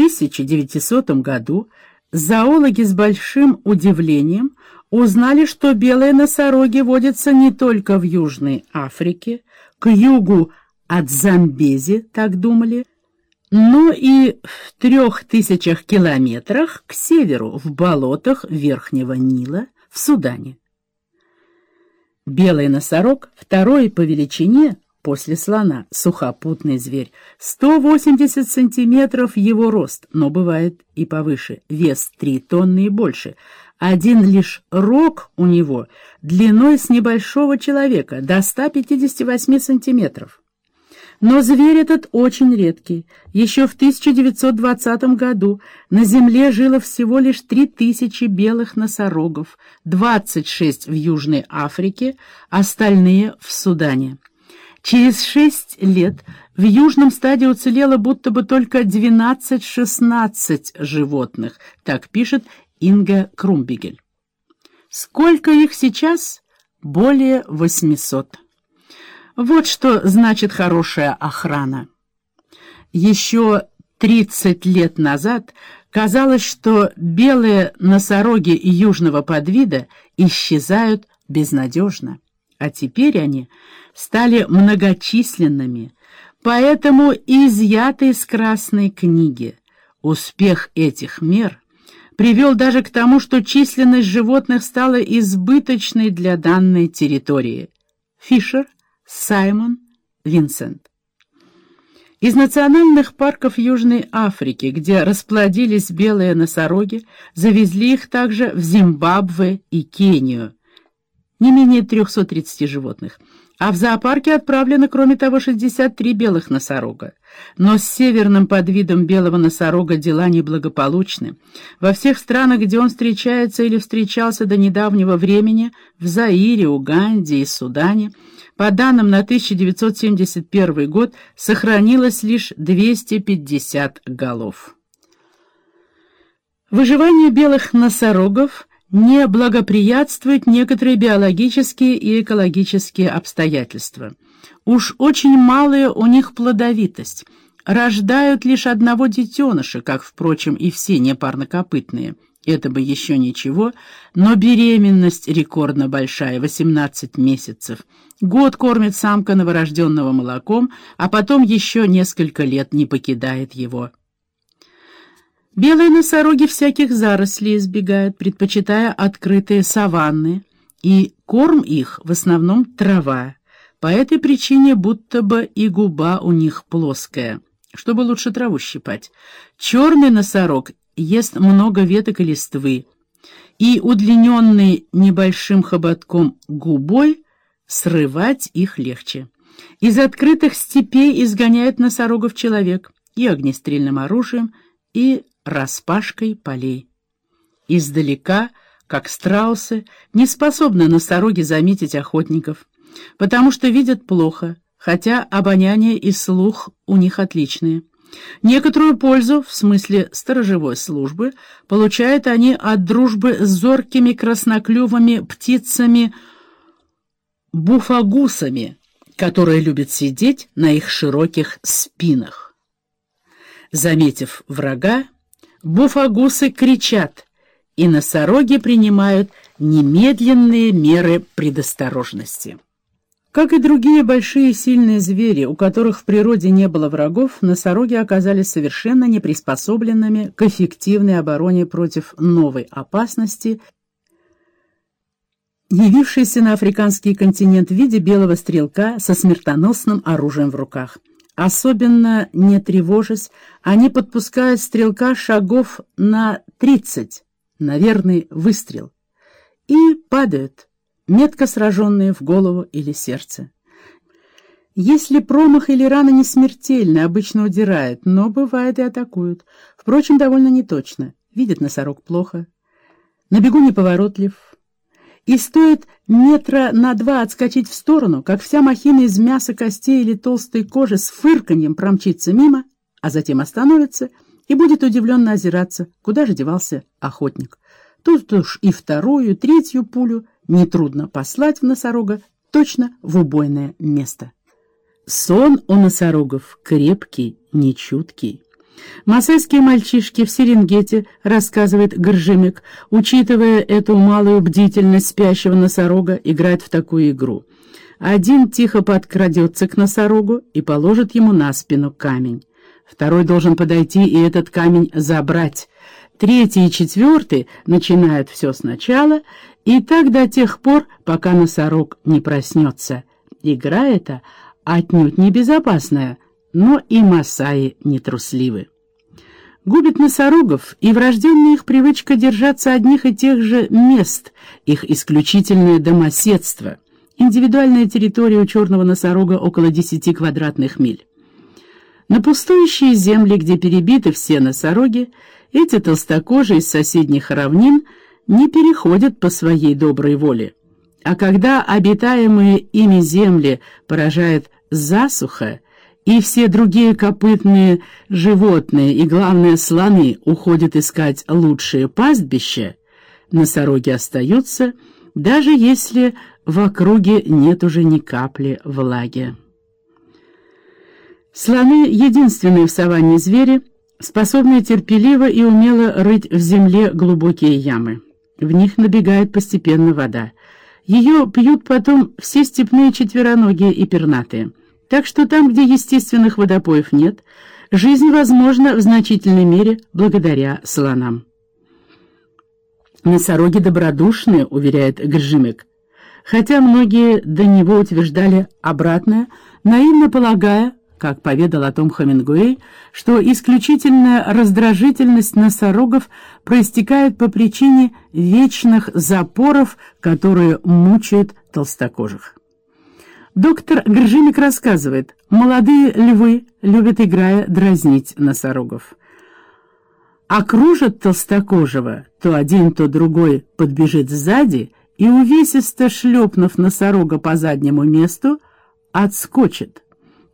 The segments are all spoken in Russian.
1900 году зоологи с большим удивлением узнали, что белые носороги водятся не только в Южной Африке, к югу от Замбези, так думали, но и в трех тысячах километрах к северу, в болотах Верхнего Нила, в Судане. Белый носорог, второй по величине после слона, сухопутный зверь, 180 сантиметров его рост, но бывает и повыше, вес 3 тонны и больше. Один лишь рог у него длиной с небольшого человека, до 158 сантиметров. Но зверь этот очень редкий. Еще в 1920 году на Земле жило всего лишь 3000 белых носорогов, 26 в Южной Африке, остальные в Судане. Через шесть лет в южном стаде уцелело будто бы только 12-16 животных, так пишет Инга Крумбигель. Сколько их сейчас? Более 800. Вот что значит хорошая охрана. Еще 30 лет назад казалось, что белые носороги южного подвида исчезают безнадежно, а теперь они стали многочисленными, поэтому и изъяты из Красной книги. Успех этих мер привел даже к тому, что численность животных стала избыточной для данной территории. Фишер – Саймон Винсент. Из национальных парков Южной Африки, где расплодились белые носороги, завезли их также в Зимбабве и Кению. Не менее 330 животных. А в зоопарке отправлено, кроме того, 63 белых носорога. Но с северным подвидом белого носорога дела неблагополучны. Во всех странах, где он встречается или встречался до недавнего времени, в Заире, Уганде и Судане, по данным на 1971 год сохранилось лишь 250 голов. Выживание белых носорогов не благоприятствует некоторые биологические и экологические обстоятельства. Уж очень малая у них плодовитость. Рождают лишь одного детеныша, как, впрочем, и все непарнокопытные – это бы еще ничего, но беременность рекордно большая, 18 месяцев. Год кормит самка новорожденного молоком, а потом еще несколько лет не покидает его. Белые носороги всяких зарослей избегают, предпочитая открытые саванны, и корм их в основном трава. По этой причине будто бы и губа у них плоская, чтобы лучше траву щипать. Черный носорог ест много веток и листвы, и удлиненный небольшим хоботком губой срывать их легче. Из открытых степей изгоняет носорогов человек и огнестрельным оружием, и распашкой полей. Издалека, как страусы, не способны носороги заметить охотников, потому что видят плохо, хотя обоняние и слух у них отличные. Некоторую пользу, в смысле сторожевой службы, получают они от дружбы с зоркими красноклювыми птицами-буфагусами, которые любят сидеть на их широких спинах. Заметив врага, буфагусы кричат, и носороги принимают немедленные меры предосторожности. Как и другие большие сильные звери, у которых в природе не было врагов, носороги оказались совершенно неприспособленными к эффективной обороне против новой опасности, явившейся на африканский континент в виде белого стрелка со смертоносным оружием в руках. Особенно не тревожась, они подпускают стрелка шагов на 30, на верный выстрел, и падают метко сраженные в голову или сердце. Если промах или рана не смертельны, обычно удирают, но бывает и атакуют. Впрочем, довольно неточно. Видит носорог плохо. На бегу неповоротлив. И стоит метра на два отскочить в сторону, как вся махина из мяса, костей или толстой кожи с фырканьем промчится мимо, а затем остановится и будет удивленно озираться, куда же девался охотник. Тут уж и вторую, третью пулю нетрудно послать в носорога точно в убойное место. Сон у носорогов крепкий, нечуткий. Масайские мальчишки в Серенгете, рассказывает Горжимик, учитывая эту малую бдительность спящего носорога, играют в такую игру. Один тихо подкрадется к носорогу и положит ему на спину камень. Второй должен подойти и этот камень забрать. Третий и четвертый начинают все сначала, и так до тех пор, пока носорог не проснется. Игра эта отнюдь не безопасная, но и масаи нетрусливы. Губит носорогов и врожденная их привычка держаться одних и тех же мест, их исключительное домоседство. Индивидуальная территория у черного носорога около 10 квадратных миль. На пустующие земли, где перебиты все носороги, эти толстокожие из соседних равнин не переходят по своей доброй воле. А когда обитаемые ими земли поражает засуха, и все другие копытные животные и, главное, слоны уходят искать лучшие пастбища, носороги остаются, даже если в округе нет уже ни капли влаги. Слоны — единственные в саванне звери, способные терпеливо и умело рыть в земле глубокие ямы. В них набегает постепенно вода. Ее пьют потом все степные четвероногие и пернатые. Так что там, где естественных водопоев нет, жизнь возможна в значительной мере благодаря слонам. «Носороги добродушные», — уверяет Гржимек. Хотя многие до него утверждали обратное, наивно полагая, как поведал о том Хамингуэй, что исключительная раздражительность носорогов проистекает по причине вечных запоров, которые мучают толстокожих. Доктор Гржимик рассказывает, молодые львы любят, играя, дразнить носорогов. Окружат толстокожего, то один, то другой подбежит сзади и, увесисто шлепнув носорога по заднему месту, отскочит.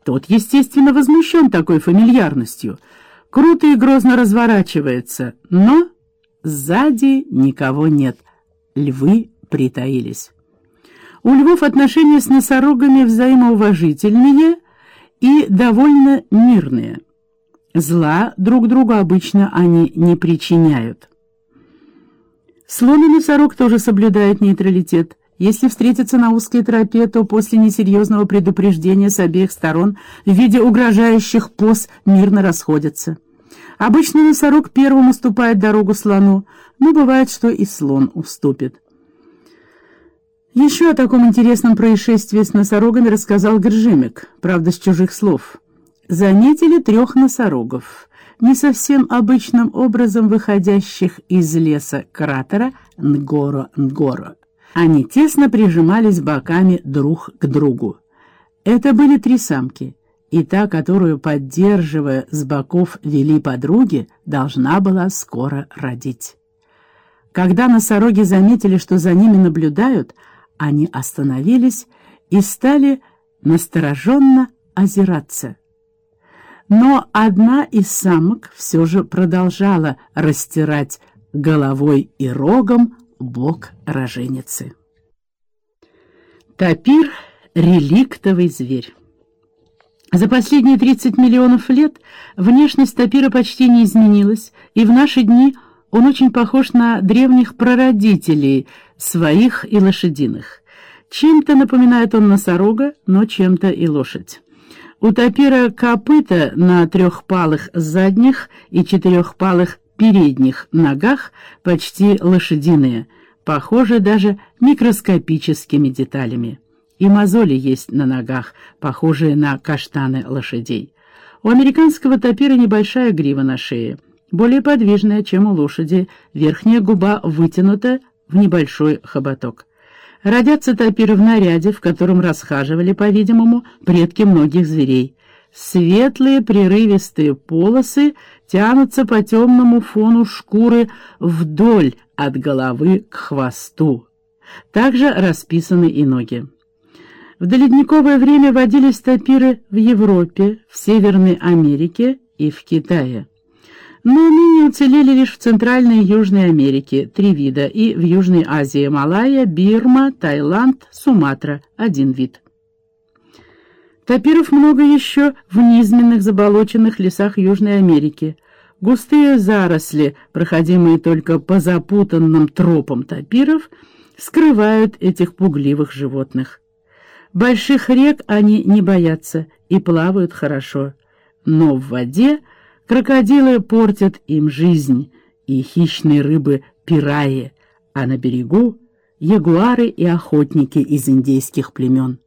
Тот, естественно, возмущен такой фамильярностью. Круто и грозно разворачивается, но сзади никого нет. Львы притаились. У львов отношения с носорогами взаимоуважительные и довольно мирные. Зла друг другу обычно они не причиняют. Слон и носорог тоже соблюдают нейтралитет. Если встретятся на узкой тропе, то после несерьезного предупреждения с обеих сторон в виде угрожающих поз мирно расходятся. Обычно носорог первым уступает дорогу слону, но бывает, что и слон уступит. Еще о таком интересном происшествии с носорогами рассказал Гржимик, правда, с чужих слов. Заметили трех носорогов, не совсем обычным образом выходящих из леса кратера Нгоро-Нгоро. Они тесно прижимались боками друг к другу. Это были три самки, и та, которую, поддерживая с боков, вели подруги, должна была скоро родить. Когда носороги заметили, что за ними наблюдают, они остановились и стали настороженно озираться. Но одна из самок все же продолжала растирать головой и рогом бог роженицы. Тапир — реликтовый зверь. За последние 30 миллионов лет внешность тапира почти не изменилась, и в наши дни он очень похож на древних прародителей, своих и лошадиных. Чем-то напоминает он носорога, но чем-то и лошадь. У тапира копыта на трехпалых задних и четырехпалых передних ногах почти лошадиные, похожи даже микроскопическими деталями. И мозоли есть на ногах, похожие на каштаны лошадей. У американского тапира небольшая грива на шее, более подвижная, чем у лошади, верхняя губа вытянута в небольшой хоботок. Родятся тапиры в наряде, в котором расхаживали, по-видимому, предки многих зверей. Светлые прерывистые полосы тянутся по темному фону шкуры вдоль от головы к хвосту. Также расписаны и ноги. В доледниковое время водились тапиры в Европе, в Северной Америке и в Китае. Но ныне уцелели лишь в Центральной и Южной Америке три вида и в Южной Азии Малайя, Бирма, Таиланд, Суматра один вид. Тапиров много еще в низменных заболоченных лесах Южной Америки. Густые заросли, проходимые только по запутанным тропам тапиров, скрывают этих пугливых животных. Больших рек они не боятся и плавают хорошо, но в воде крокодилы портят им жизнь и хищные рыбы пираи, а на берегу ягуары и охотники из индейских племен.